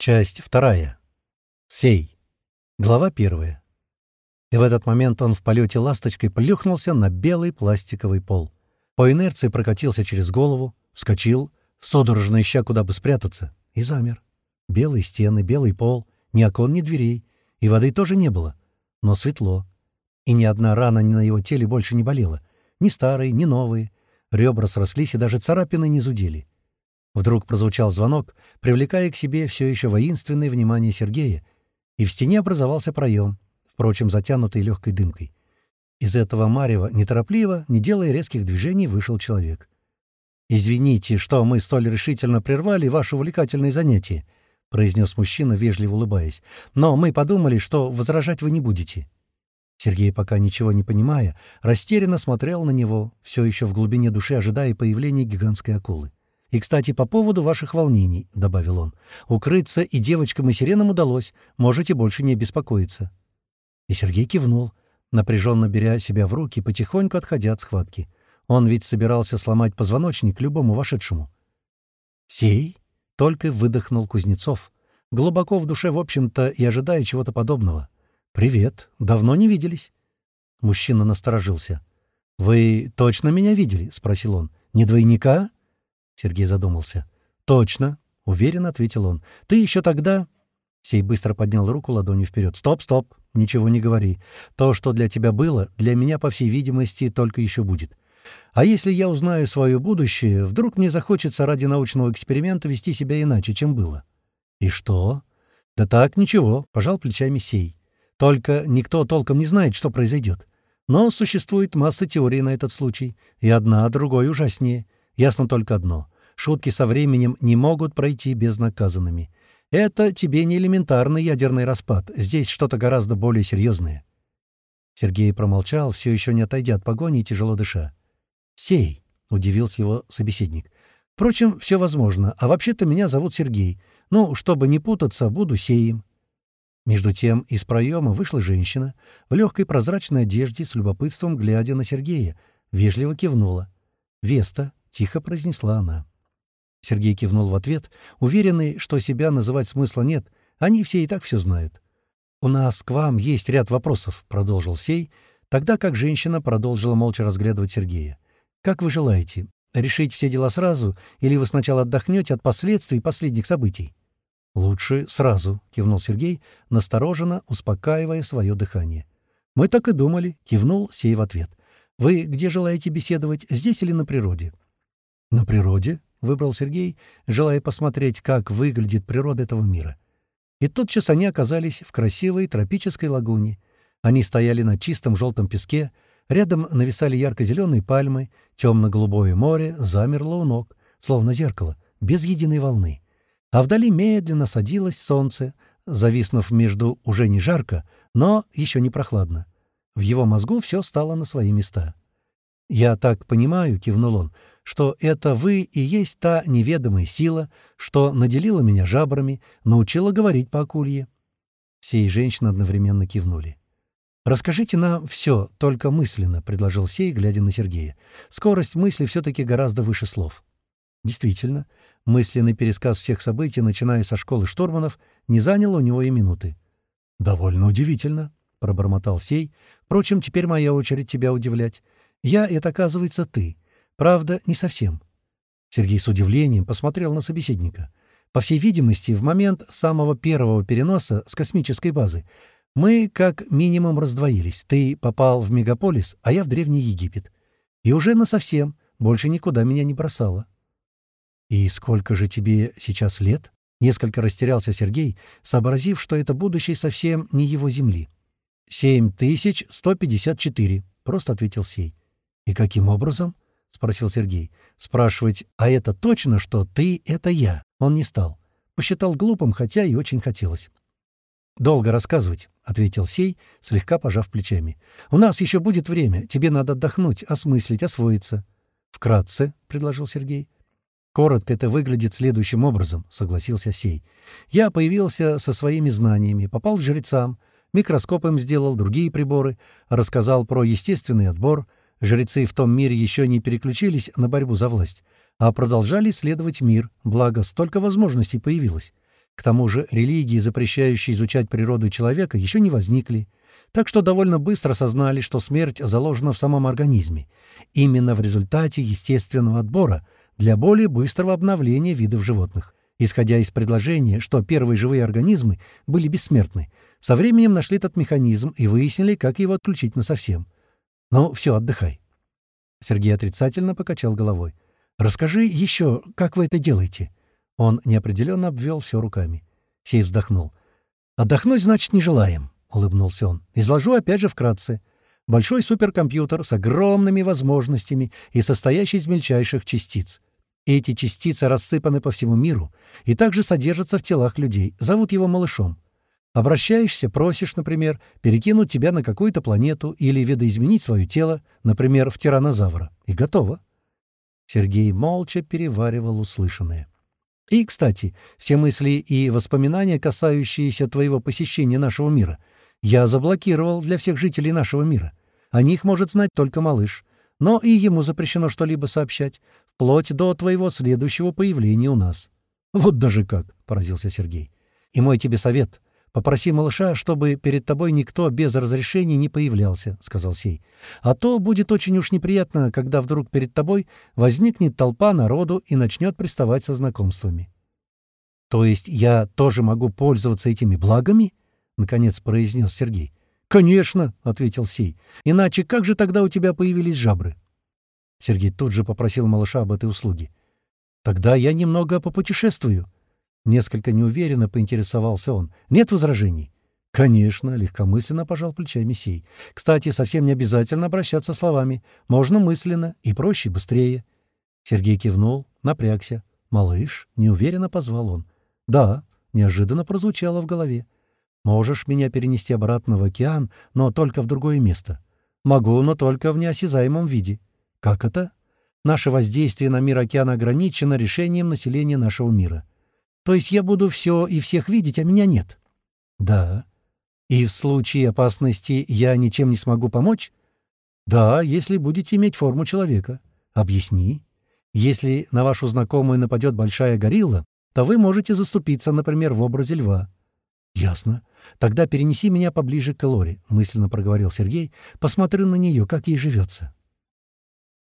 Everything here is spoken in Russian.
Часть вторая. Сей. Глава первая. И в этот момент он в полете ласточкой плюхнулся на белый пластиковый пол. По инерции прокатился через голову, вскочил, судорожно ища, куда бы спрятаться, и замер. Белые стены, белый пол, ни окон, ни дверей, и воды тоже не было, но светло. И ни одна рана на его теле больше не болела, ни старые, ни новые. Ребра срослись, и даже царапины не зудели. Вдруг прозвучал звонок, привлекая к себе все еще воинственное внимание Сергея, и в стене образовался проем, впрочем, затянутый легкой дымкой. Из этого марева неторопливо, не делая резких движений, вышел человек. «Извините, что мы столь решительно прервали ваше увлекательное занятие», — произнес мужчина, вежливо улыбаясь. «Но мы подумали, что возражать вы не будете». Сергей, пока ничего не понимая, растерянно смотрел на него, все еще в глубине души ожидая появления гигантской акулы. «И, кстати, по поводу ваших волнений», — добавил он, — «укрыться и девочкам и сиренам удалось, можете больше не беспокоиться». И Сергей кивнул, напряженно беря себя в руки, потихоньку отходя от схватки. Он ведь собирался сломать позвоночник любому вошедшему. «Сей?» — только выдохнул Кузнецов, глубоко в душе, в общем-то, и ожидая чего-то подобного. «Привет. Давно не виделись?» Мужчина насторожился. «Вы точно меня видели?» — спросил он. «Не двойника?» Сергей задумался. «Точно», — уверенно ответил он. «Ты еще тогда...» Сей быстро поднял руку ладонью вперед. «Стоп, стоп, ничего не говори. То, что для тебя было, для меня, по всей видимости, только еще будет. А если я узнаю свое будущее, вдруг мне захочется ради научного эксперимента вести себя иначе, чем было». «И что?» «Да так, ничего», — пожал плечами Сей. «Только никто толком не знает, что произойдет. Но существует масса теорий на этот случай, и одна другой ужаснее. Ясно только одно. Шутки со временем не могут пройти безнаказанными. Это тебе не элементарный ядерный распад. Здесь что-то гораздо более серьезное. Сергей промолчал, все еще не отойдя от погони и тяжело дыша. «Сей», — удивился его собеседник. «Впрочем, все возможно. А вообще-то меня зовут Сергей. Ну, чтобы не путаться, буду Сеем». Между тем из проема вышла женщина в легкой прозрачной одежде с любопытством, глядя на Сергея, вежливо кивнула. Веста, — тихо произнесла она. Сергей кивнул в ответ, уверенный, что себя называть смысла нет, они все и так все знают. «У нас к вам есть ряд вопросов», — продолжил Сей, тогда как женщина продолжила молча разглядывать Сергея. «Как вы желаете? Решить все дела сразу, или вы сначала отдохнете от последствий последних событий?» «Лучше сразу», — кивнул Сергей, настороженно успокаивая свое дыхание. «Мы так и думали», — кивнул Сей в ответ. «Вы где желаете беседовать, здесь или на природе?» «На природе», — выбрал Сергей, желая посмотреть, как выглядит природа этого мира. И тотчас они оказались в красивой тропической лагуне. Они стояли на чистом желтом песке, рядом нависали ярко-зеленые пальмы, темно-голубое море замерло у ног, словно зеркало, без единой волны. А вдали медленно садилось солнце, зависнув между уже не жарко, но еще не прохладно. В его мозгу все стало на свои места. «Я так понимаю», — кивнул он, — что это вы и есть та неведомая сила, что наделила меня жабрами, научила говорить по акулье». Сей женщины одновременно кивнули. «Расскажите нам все, только мысленно», — предложил Сей, глядя на Сергея. «Скорость мысли все-таки гораздо выше слов». Действительно, мысленный пересказ всех событий, начиная со школы штурманов, не занял у него и минуты. «Довольно удивительно», — пробормотал Сей. «Впрочем, теперь моя очередь тебя удивлять. Я — это, оказывается, ты. Правда, не совсем. Сергей с удивлением посмотрел на собеседника. По всей видимости, в момент самого первого переноса с космической базы мы как минимум раздвоились. Ты попал в мегаполис, а я в Древний Египет. И уже насовсем, больше никуда меня не бросало. «И сколько же тебе сейчас лет?» Несколько растерялся Сергей, сообразив, что это будущее совсем не его земли. «Семь тысяч сто пятьдесят четыре», — просто ответил Сей. «И каким образом?» — спросил Сергей. Спрашивать, а это точно, что ты — это я? Он не стал. Посчитал глупым, хотя и очень хотелось. «Долго рассказывать», — ответил Сей, слегка пожав плечами. «У нас еще будет время. Тебе надо отдохнуть, осмыслить, освоиться». «Вкратце», — предложил Сергей. «Коротко это выглядит следующим образом», — согласился Сей. «Я появился со своими знаниями, попал к жрецам, микроскоп им сделал, другие приборы, рассказал про естественный отбор — Жрецы в том мире еще не переключились на борьбу за власть, а продолжали исследовать мир, благо столько возможностей появилось. К тому же религии, запрещающие изучать природу человека, еще не возникли, так что довольно быстро осознали, что смерть заложена в самом организме, именно в результате естественного отбора для более быстрого обновления видов животных. Исходя из предложения, что первые живые организмы были бессмертны, со временем нашли этот механизм и выяснили, как его отключить насовсем. Ну, все, отдыхай. Сергей отрицательно покачал головой. «Расскажи еще, как вы это делаете?» Он неопределенно обвел все руками. Сей вздохнул. «Отдохнуть, значит, не желаем», — улыбнулся он. «Изложу опять же вкратце. Большой суперкомпьютер с огромными возможностями и состоящий из мельчайших частиц. Эти частицы рассыпаны по всему миру и также содержатся в телах людей. Зовут его малышом. Обращаешься, просишь, например, перекинуть тебя на какую-то планету или видоизменить свое тело, например, в тиранозавра. И готово. Сергей молча переваривал услышанное. И, кстати, все мысли и воспоминания, касающиеся твоего посещения нашего мира, я заблокировал для всех жителей нашего мира. О них может знать только малыш. Но и ему запрещено что-либо сообщать, вплоть до твоего следующего появления у нас. «Вот даже как!» — поразился Сергей. «И мой тебе совет. Попроси малыша, чтобы перед тобой никто без разрешения не появлялся», — сказал Сей. «А то будет очень уж неприятно, когда вдруг перед тобой возникнет толпа народу и начнет приставать со знакомствами». «То есть я тоже могу пользоваться этими благами?» — наконец произнес Сергей. «Конечно», — ответил Сей. «Иначе как же тогда у тебя появились жабры?» Сергей тут же попросил малыша об этой услуге. «Тогда я немного попутешествую», Несколько неуверенно поинтересовался он. «Нет возражений?» «Конечно», — легкомысленно пожал плечами сей. «Кстати, совсем не обязательно обращаться словами. Можно мысленно, и проще, быстрее». Сергей кивнул, напрягся. «Малыш», — неуверенно позвал он. «Да», — неожиданно прозвучало в голове. «Можешь меня перенести обратно в океан, но только в другое место». «Могу, но только в неосязаемом виде». «Как это?» «Наше воздействие на мир океана ограничено решением населения нашего мира». То есть я буду все и всех видеть, а меня нет? Да. И в случае опасности я ничем не смогу помочь? Да, если будете иметь форму человека. Объясни. Если на вашу знакомую нападет большая горилла, то вы можете заступиться, например, в образе льва. Ясно. Тогда перенеси меня поближе к Лоре, мысленно проговорил Сергей. Посмотрю на нее, как ей живется.